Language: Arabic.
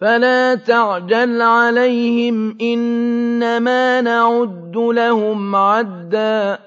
فَلَا تَعْجَلْ عَلَيْهِمْ ۖ إِنَّمَا نَعُدُّ لَهُمْ عَدًّا